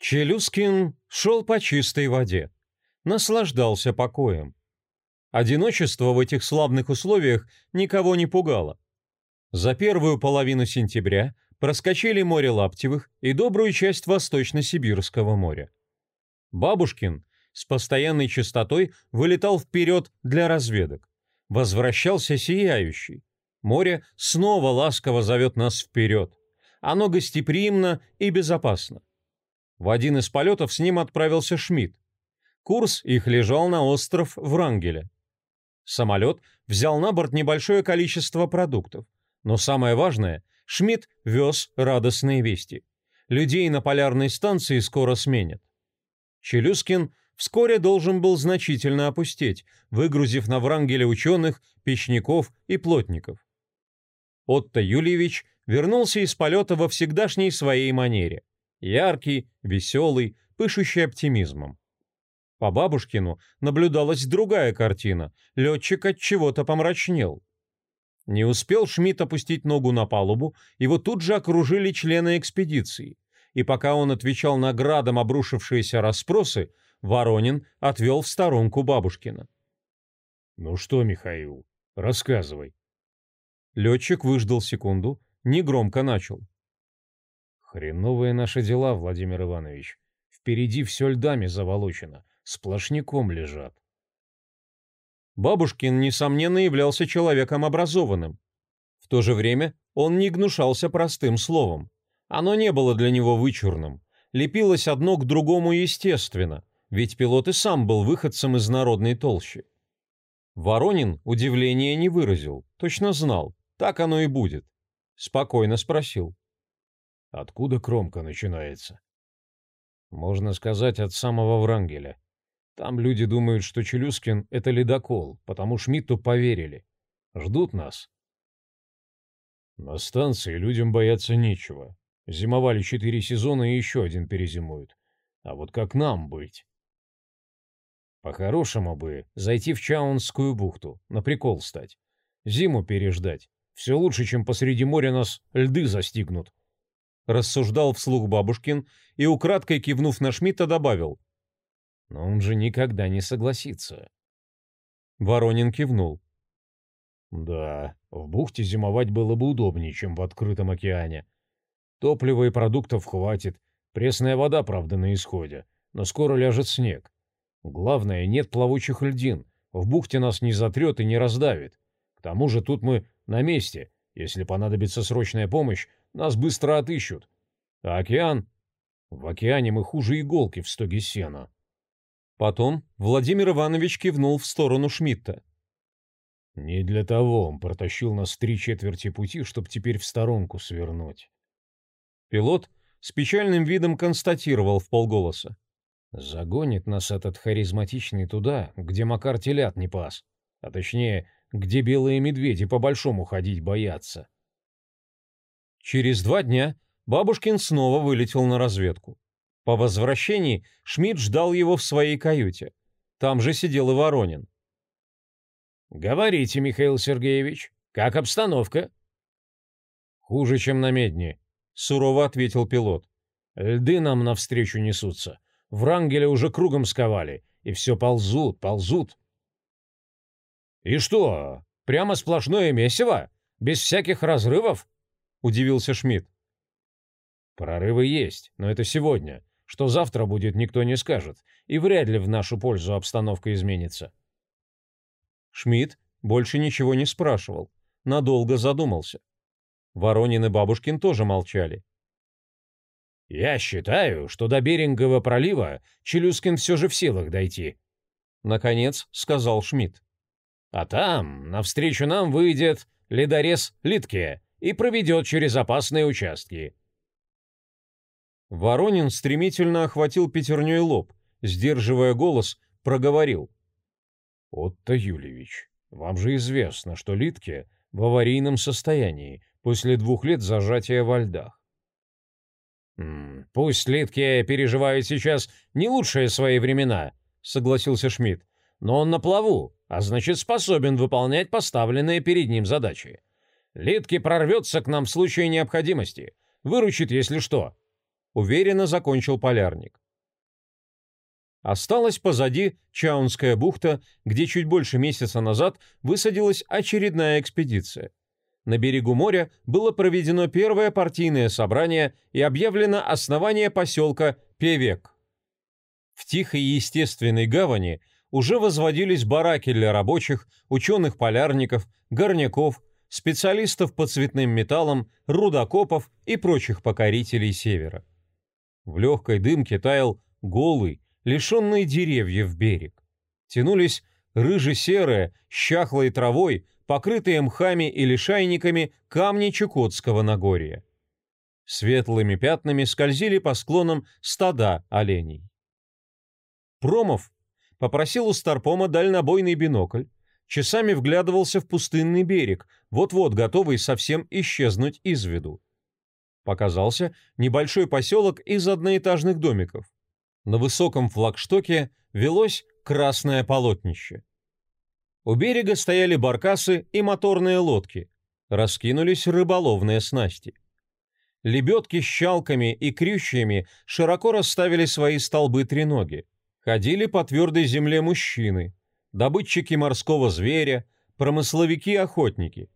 Челюскин шел по чистой воде, наслаждался покоем. Одиночество в этих славных условиях никого не пугало. За первую половину сентября проскочили море Лаптевых и добрую часть Восточно-Сибирского моря. Бабушкин с постоянной частотой вылетал вперед для разведок. Возвращался сияющий. Море снова ласково зовет нас вперед. Оно гостеприимно и безопасно. В один из полетов с ним отправился Шмидт. Курс их лежал на остров Врангеля. Самолет взял на борт небольшое количество продуктов, но самое важное, Шмидт вез радостные вести. Людей на полярной станции скоро сменят. Челюскин вскоре должен был значительно опустеть, выгрузив на Врангеля ученых, печников и плотников. Отто Юльевич вернулся из полета во всегдашней своей манере. Яркий, веселый, пышущий оптимизмом. По бабушкину наблюдалась другая картина. Летчик от чего-то помрачнел. Не успел Шмидт опустить ногу на палубу, его тут же окружили члены экспедиции. И пока он отвечал на градом обрушившиеся расспросы, Воронин отвел в сторонку бабушкина. «Ну что, Михаил, рассказывай». Летчик выждал секунду, негромко начал. Хреновые наши дела, Владимир Иванович. Впереди все льдами заволочено, сплошняком лежат. Бабушкин, несомненно, являлся человеком образованным. В то же время он не гнушался простым словом. Оно не было для него вычурным. Лепилось одно к другому естественно, ведь пилот и сам был выходцем из народной толщи. Воронин удивления не выразил, точно знал, так оно и будет. Спокойно спросил. Откуда кромка начинается? Можно сказать, от самого Врангеля. Там люди думают, что Челюскин — это ледокол, потому Шмидту поверили. Ждут нас. На станции людям бояться нечего. Зимовали четыре сезона и еще один перезимуют. А вот как нам быть? По-хорошему бы зайти в Чаунскую бухту, на прикол стать. Зиму переждать. Все лучше, чем посреди моря нас льды застигнут рассуждал вслух бабушкин и, украдкой кивнув на Шмидта, добавил. «Но он же никогда не согласится». Воронин кивнул. «Да, в бухте зимовать было бы удобнее, чем в открытом океане. Топлива и продуктов хватит, пресная вода, правда, на исходе, но скоро ляжет снег. Главное, нет плавучих льдин, в бухте нас не затрет и не раздавит. К тому же тут мы на месте, если понадобится срочная помощь, нас быстро отыщут. А океан? В океане мы хуже иголки в стоге сена. Потом Владимир Иванович кивнул в сторону Шмидта. Не для того он протащил нас три четверти пути, чтобы теперь в сторонку свернуть. Пилот с печальным видом констатировал в полголоса. Загонит нас этот харизматичный туда, где Макар телят не пас, а точнее, где белые медведи по-большому ходить боятся. Через два дня Бабушкин снова вылетел на разведку. По возвращении Шмидт ждал его в своей каюте. Там же сидел и Воронин. «Говорите, Михаил Сергеевич, как обстановка?» «Хуже, чем на медне», — сурово ответил пилот. «Льды нам навстречу несутся. Врангеля уже кругом сковали, и все ползут, ползут». «И что, прямо сплошное месиво? Без всяких разрывов?» — удивился Шмидт. «Прорывы есть, но это сегодня. Что завтра будет, никто не скажет, и вряд ли в нашу пользу обстановка изменится». Шмидт больше ничего не спрашивал, надолго задумался. Воронин и Бабушкин тоже молчали. «Я считаю, что до Берингового пролива Челюскин все же в силах дойти», — наконец сказал Шмидт. «А там навстречу нам выйдет ледорез Литке, и проведет через опасные участки. Воронин стремительно охватил пятерней лоб, сдерживая голос, проговорил. «Отто Юлевич, вам же известно, что Литке в аварийном состоянии после двух лет зажатия во льдах. «М -м, «Пусть Литке переживает сейчас не лучшие свои времена», — согласился Шмидт, «но он на плаву, а значит способен выполнять поставленные перед ним задачи. Литки прорвется к нам в случае необходимости. Выручит, если что. Уверенно закончил полярник. Осталась позади Чаунская бухта, где чуть больше месяца назад высадилась очередная экспедиция. На берегу моря было проведено первое партийное собрание и объявлено основание поселка Певек. В тихой и естественной гавани уже возводились бараки для рабочих, ученых-полярников, горняков, специалистов по цветным металлам, рудокопов и прочих покорителей севера. В легкой дымке таял голый, лишенный деревьев берег. Тянулись рыже-серые, щахлой травой, покрытые мхами и лишайниками камни Чукотского Нагорья. Светлыми пятнами скользили по склонам стада оленей. Промов попросил у Старпома дальнобойный бинокль, часами вглядывался в пустынный берег, вот-вот готовый совсем исчезнуть из виду. Показался небольшой поселок из одноэтажных домиков. На высоком флагштоке велось красное полотнище. У берега стояли баркасы и моторные лодки, раскинулись рыболовные снасти. Лебедки с щалками и крючьями широко расставили свои столбы треноги. Ходили по твердой земле мужчины, добытчики морского зверя, промысловики-охотники.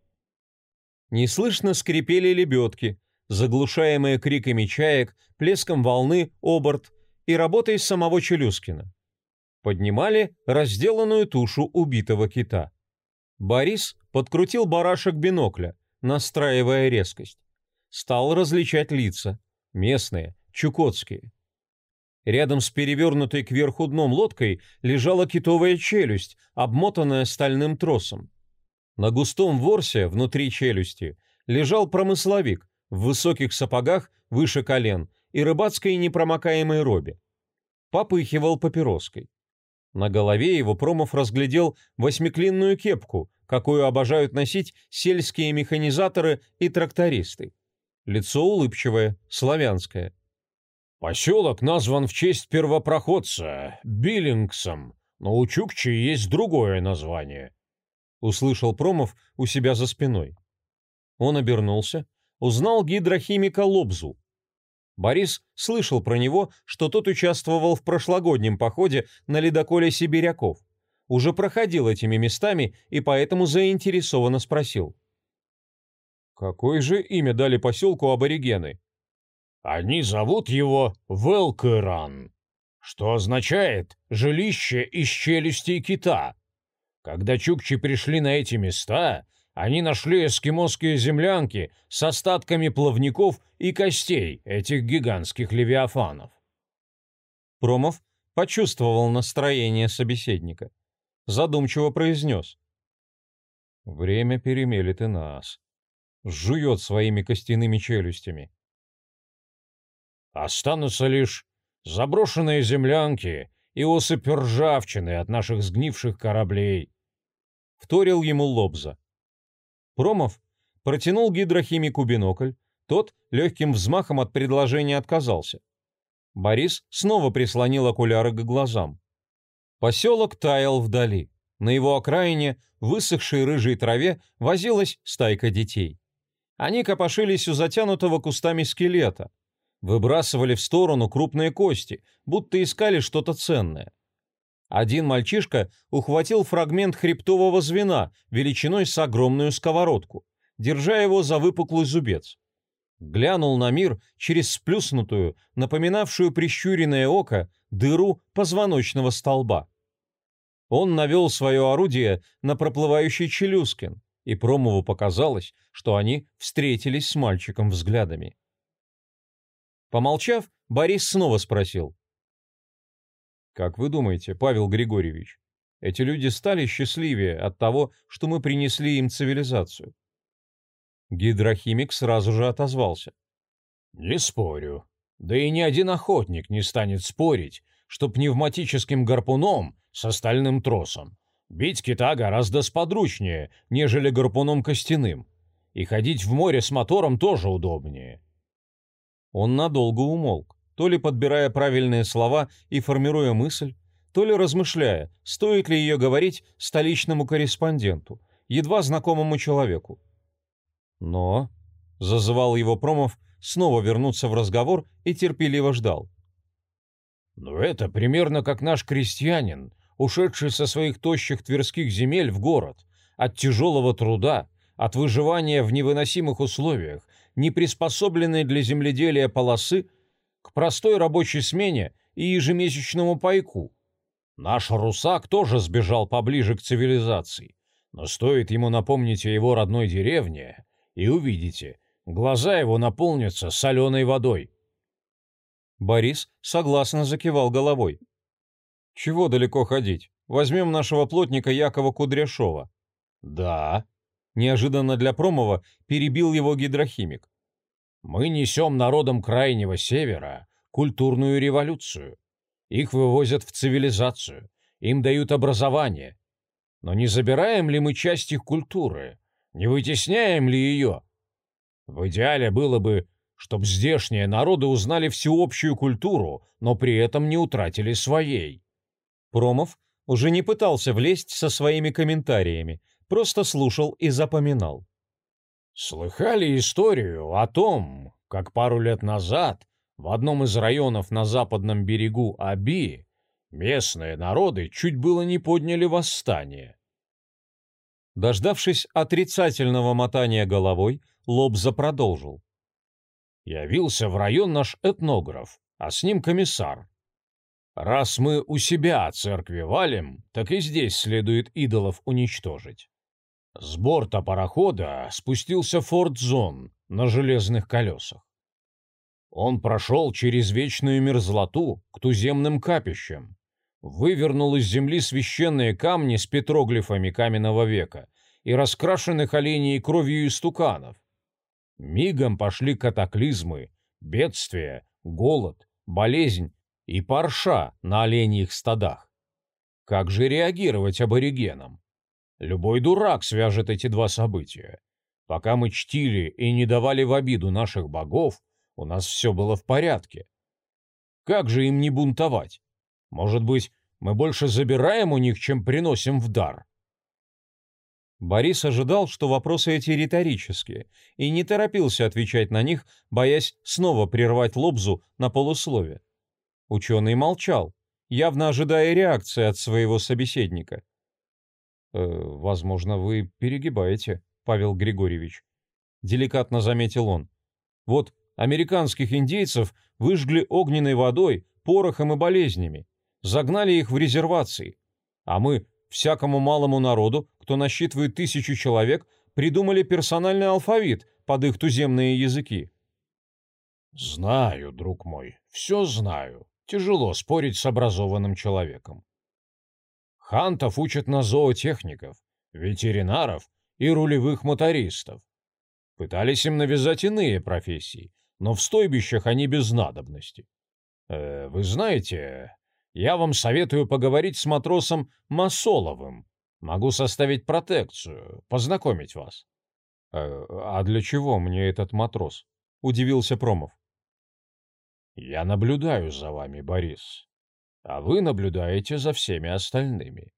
Неслышно скрипели лебедки, заглушаемые криками чаек, плеском волны, оборт и работой самого Челюскина. Поднимали разделанную тушу убитого кита. Борис подкрутил барашек бинокля, настраивая резкость. Стал различать лица. Местные, чукотские. Рядом с перевернутой кверху дном лодкой лежала китовая челюсть, обмотанная стальным тросом. На густом ворсе внутри челюсти лежал промысловик в высоких сапогах выше колен и рыбацкой непромокаемой робе. Попыхивал папироской. На голове его Промов разглядел восьмиклинную кепку, какую обожают носить сельские механизаторы и трактористы. Лицо улыбчивое, славянское – Поселок назван в честь первопроходца, Биллингсом, но у Чукчи есть другое название. Услышал Промов у себя за спиной. Он обернулся, узнал гидрохимика Лобзу. Борис слышал про него, что тот участвовал в прошлогоднем походе на ледоколе сибиряков. Уже проходил этими местами и поэтому заинтересованно спросил. «Какое же имя дали поселку аборигены?» Они зовут его Велкеран, что означает «жилище из челюстей кита». Когда чукчи пришли на эти места, они нашли эскимосские землянки с остатками плавников и костей этих гигантских левиафанов. Промов почувствовал настроение собеседника. Задумчиво произнес. «Время перемелет и нас. Жует своими костяными челюстями. Останутся лишь заброшенные землянки и осыпь ржавчины от наших сгнивших кораблей. Вторил ему Лобза. Промов протянул гидрохимику бинокль, тот легким взмахом от предложения отказался. Борис снова прислонил окуляры к глазам. Поселок таял вдали. На его окраине, высохшей рыжей траве, возилась стайка детей. Они копошились у затянутого кустами скелета, Выбрасывали в сторону крупные кости, будто искали что-то ценное. Один мальчишка ухватил фрагмент хребтового звена величиной с огромную сковородку, держа его за выпуклый зубец. Глянул на мир через сплюснутую, напоминавшую прищуренное око, дыру позвоночного столба. Он навел свое орудие на проплывающий Челюскин, и Промову показалось, что они встретились с мальчиком взглядами. Помолчав, Борис снова спросил. «Как вы думаете, Павел Григорьевич, эти люди стали счастливее от того, что мы принесли им цивилизацию?» Гидрохимик сразу же отозвался. «Не спорю. Да и ни один охотник не станет спорить, что пневматическим гарпуном с остальным тросом бить кита гораздо сподручнее, нежели гарпуном костяным, и ходить в море с мотором тоже удобнее. Он надолго умолк, то ли подбирая правильные слова и формируя мысль, то ли размышляя, стоит ли ее говорить столичному корреспонденту, едва знакомому человеку. Но, зазывал его Промов снова вернуться в разговор и терпеливо ждал. «Ну это примерно как наш крестьянин, ушедший со своих тощих тверских земель в город, от тяжелого труда, от выживания в невыносимых условиях, не приспособленной для земледелия полосы, к простой рабочей смене и ежемесячному пайку. Наш русак тоже сбежал поближе к цивилизации, но стоит ему напомнить о его родной деревне, и увидите, глаза его наполнятся соленой водой. Борис согласно закивал головой. «Чего далеко ходить? Возьмем нашего плотника Якова Кудряшова». «Да», — неожиданно для Промова перебил его гидрохимик. «Мы несем народам Крайнего Севера культурную революцию. Их вывозят в цивилизацию, им дают образование. Но не забираем ли мы часть их культуры? Не вытесняем ли ее? В идеале было бы чтобы здешние народы узнали всеобщую культуру, но при этом не утратили своей. Промов уже не пытался влезть со своими комментариями, просто слушал и запоминал. Слыхали историю о том, как пару лет назад в одном из районов на западном берегу Аби местные народы чуть было не подняли восстание. Дождавшись отрицательного мотания головой, Лобза продолжил. Явился в район наш этнограф, а с ним комиссар. Раз мы у себя церкви валим, так и здесь следует идолов уничтожить. С борта парохода спустился Форд Зон на железных колесах. Он прошел через вечную мерзлоту к туземным капищам, вывернул из земли священные камни с петроглифами каменного века и раскрашенных оленей кровью истуканов, Мигом пошли катаклизмы, бедствия, голод, болезнь и парша на оленьих стадах. Как же реагировать аборигенам? Любой дурак свяжет эти два события. Пока мы чтили и не давали в обиду наших богов, у нас все было в порядке. Как же им не бунтовать? Может быть, мы больше забираем у них, чем приносим в дар? Борис ожидал, что вопросы эти риторические, и не торопился отвечать на них, боясь снова прервать Лобзу на полуслове. Ученый молчал, явно ожидая реакции от своего собеседника. «Э, «Возможно, вы перегибаете, Павел Григорьевич», — деликатно заметил он. «Вот американских индейцев выжгли огненной водой, порохом и болезнями, загнали их в резервации, а мы всякому малому народу, кто насчитывает тысячу человек, придумали персональный алфавит под их туземные языки. Знаю, друг мой, все знаю. Тяжело спорить с образованным человеком. Хантов учат на зоотехников, ветеринаров и рулевых мотористов. Пытались им навязать иные профессии, но в стойбищах они без надобности. Э, вы знаете, я вам советую поговорить с матросом Масоловым. Могу составить протекцию, познакомить вас. «А, а для чего мне этот матрос?» — удивился Промов. «Я наблюдаю за вами, Борис, а вы наблюдаете за всеми остальными.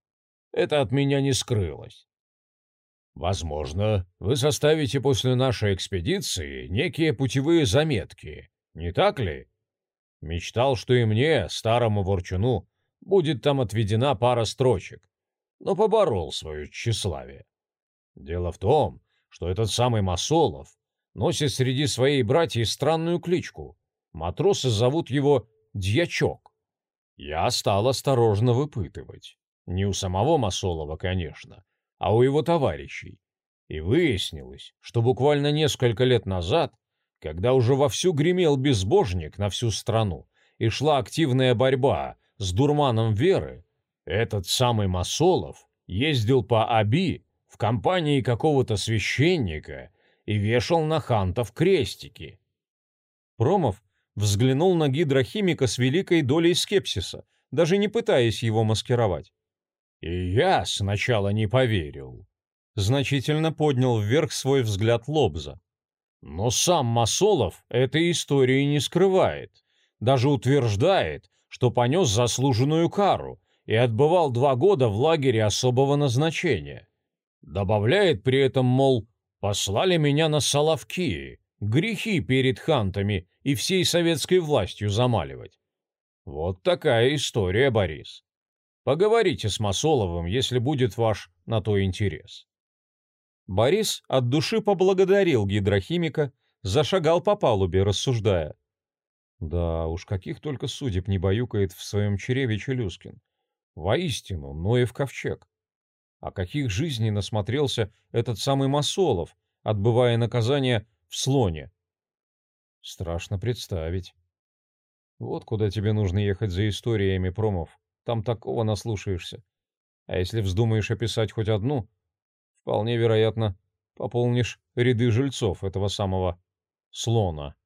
Это от меня не скрылось. Возможно, вы составите после нашей экспедиции некие путевые заметки, не так ли?» Мечтал, что и мне, старому ворчуну, будет там отведена пара строчек, но поборол свое тщеславие. Дело в том, что этот самый Масолов носит среди своей братьев странную кличку. Матросы зовут его Дьячок. Я стал осторожно выпытывать. Не у самого Масолова, конечно, а у его товарищей. И выяснилось, что буквально несколько лет назад когда уже вовсю гремел безбожник на всю страну и шла активная борьба с дурманом веры, этот самый Масолов ездил по Аби в компании какого-то священника и вешал на хантов крестики. Промов взглянул на гидрохимика с великой долей скепсиса, даже не пытаясь его маскировать. И я сначала не поверил. Значительно поднял вверх свой взгляд Лобза. Но сам Масолов этой истории не скрывает. Даже утверждает, что понес заслуженную кару и отбывал два года в лагере особого назначения. Добавляет при этом, мол, послали меня на Соловки, грехи перед хантами и всей советской властью замаливать. Вот такая история, Борис. Поговорите с Масоловым, если будет ваш на то интерес. Борис от души поблагодарил гидрохимика, зашагал по палубе, рассуждая. Да уж, каких только судеб не баюкает в своем чреве Челюскин. Воистину, Ноев ковчег. А каких жизней насмотрелся этот самый Масолов, отбывая наказание в слоне. Страшно представить. Вот куда тебе нужно ехать за историями промов. Там такого наслушаешься. А если вздумаешь описать хоть одну, вполне вероятно, пополнишь ряды жильцов этого самого слона.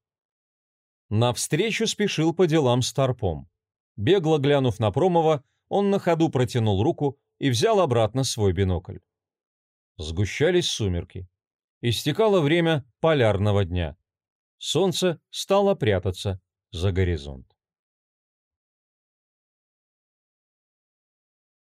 Навстречу спешил по делам Старпом. Бегло глянув на Промова, он на ходу протянул руку и взял обратно свой бинокль. Сгущались сумерки. Истекало время полярного дня. Солнце стало прятаться за горизонт.